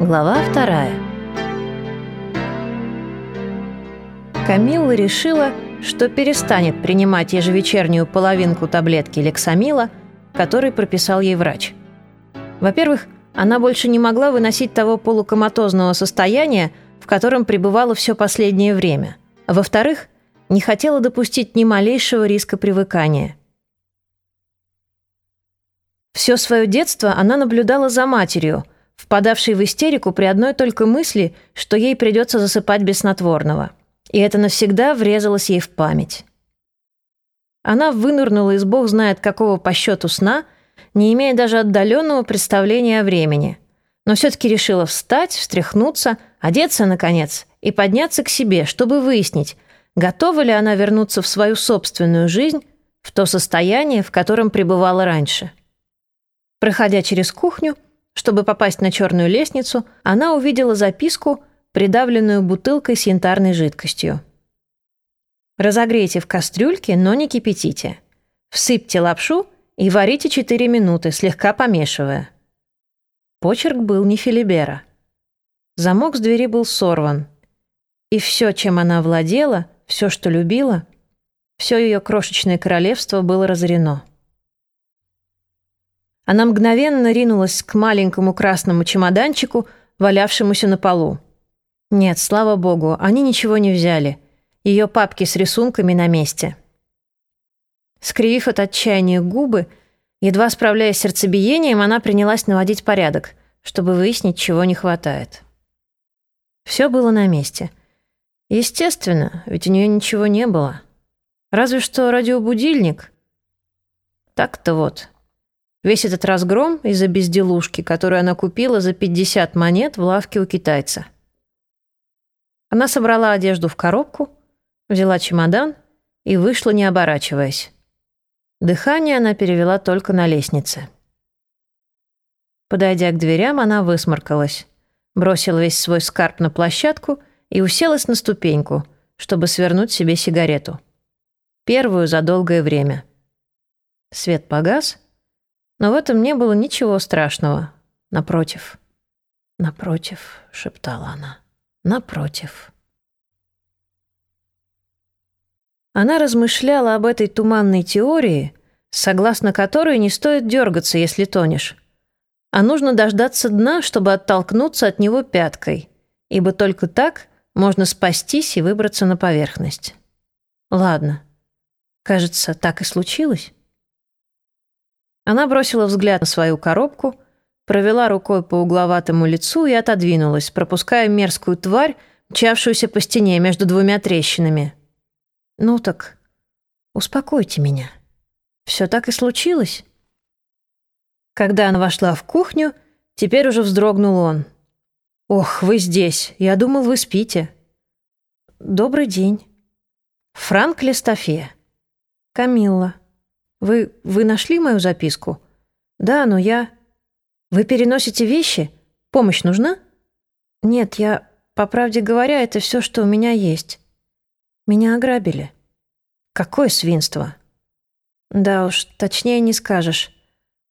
Глава вторая. Камилла решила, что перестанет принимать ежевечернюю половинку таблетки лексамила, который прописал ей врач. Во-первых, она больше не могла выносить того полукоматозного состояния, в котором пребывала все последнее время. Во-вторых, не хотела допустить ни малейшего риска привыкания. Все свое детство она наблюдала за матерью, впадавшей в истерику при одной только мысли, что ей придется засыпать без снотворного. И это навсегда врезалось ей в память. Она вынырнула из бог знает какого по счету сна, не имея даже отдаленного представления о времени. Но все-таки решила встать, встряхнуться, одеться, наконец, и подняться к себе, чтобы выяснить, готова ли она вернуться в свою собственную жизнь, в то состояние, в котором пребывала раньше. Проходя через кухню, чтобы попасть на черную лестницу, она увидела записку, придавленную бутылкой с янтарной жидкостью. Разогрейте в кастрюльке, но не кипятите. Всыпьте лапшу и варите 4 минуты, слегка помешивая. Почерк был не Филибера. Замок с двери был сорван. И все, чем она владела, все, что любила, все ее крошечное королевство было разорено. Она мгновенно ринулась к маленькому красному чемоданчику, валявшемуся на полу. Нет, слава богу, они ничего не взяли. Ее папки с рисунками на месте. Скривив от отчаяния губы, едва справляясь с сердцебиением, она принялась наводить порядок, чтобы выяснить, чего не хватает. Все было на месте. Естественно, ведь у нее ничего не было. Разве что радиобудильник. Так-то вот. Весь этот разгром из-за безделушки, которую она купила за 50 монет в лавке у китайца. Она собрала одежду в коробку, взяла чемодан и вышла, не оборачиваясь. Дыхание она перевела только на лестнице. Подойдя к дверям, она высморкалась, бросила весь свой скарб на площадку и уселась на ступеньку, чтобы свернуть себе сигарету. Первую за долгое время. Свет погас — но в этом не было ничего страшного. Напротив. «Напротив», — шептала она. «Напротив». Она размышляла об этой туманной теории, согласно которой не стоит дергаться, если тонешь. А нужно дождаться дна, чтобы оттолкнуться от него пяткой, ибо только так можно спастись и выбраться на поверхность. Ладно. Кажется, так и случилось. Она бросила взгляд на свою коробку, провела рукой по угловатому лицу и отодвинулась, пропуская мерзкую тварь, мчавшуюся по стене между двумя трещинами. «Ну так, успокойте меня. Все так и случилось». Когда она вошла в кухню, теперь уже вздрогнул он. «Ох, вы здесь. Я думал, вы спите». «Добрый день». «Франк Листофе». «Камилла». Вы... вы нашли мою записку? Да, но я... Вы переносите вещи? Помощь нужна? Нет, я... По правде говоря, это все, что у меня есть. Меня ограбили. Какое свинство? Да уж, точнее не скажешь.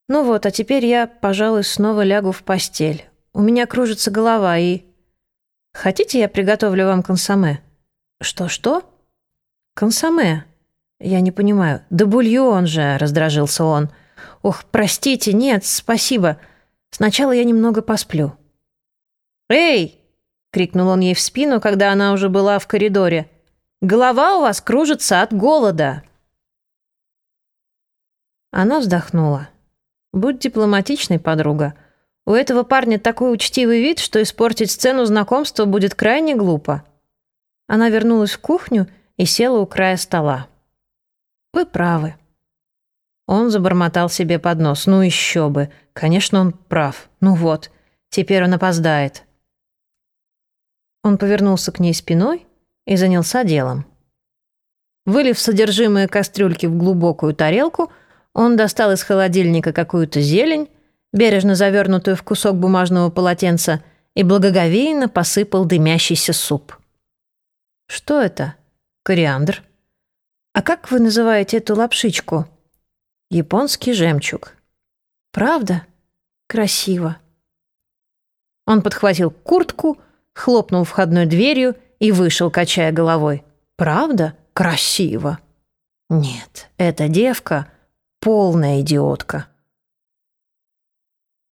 Ну вот, а теперь я, пожалуй, снова лягу в постель. У меня кружится голова и... Хотите, я приготовлю вам консоме? Что-что? Консоме. «Я не понимаю. Да бульон же!» — раздражился он. «Ох, простите, нет, спасибо. Сначала я немного посплю». «Эй!» — крикнул он ей в спину, когда она уже была в коридоре. «Голова у вас кружится от голода!» Она вздохнула. «Будь дипломатичной, подруга. У этого парня такой учтивый вид, что испортить сцену знакомства будет крайне глупо». Она вернулась в кухню и села у края стола. Вы правы. Он забормотал себе под нос. Ну еще бы. Конечно, он прав. Ну вот, теперь он опоздает. Он повернулся к ней спиной и занялся делом. Вылив содержимое кастрюльки в глубокую тарелку, он достал из холодильника какую-то зелень, бережно завернутую в кусок бумажного полотенца, и благоговейно посыпал дымящийся суп. «Что это? Кориандр?» «А как вы называете эту лапшичку?» «Японский жемчуг». «Правда? Красиво». Он подхватил куртку, хлопнул входной дверью и вышел, качая головой. «Правда? Красиво!» «Нет, эта девка — полная идиотка».